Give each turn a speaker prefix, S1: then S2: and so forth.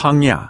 S1: 황야.